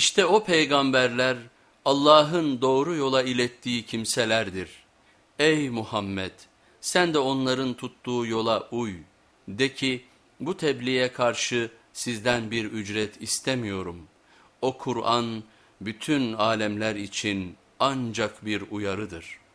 İşte o peygamberler Allah'ın doğru yola ilettiği kimselerdir. Ey Muhammed sen de onların tuttuğu yola uy. De ki bu tebliğe karşı sizden bir ücret istemiyorum. O Kur'an bütün alemler için ancak bir uyarıdır.''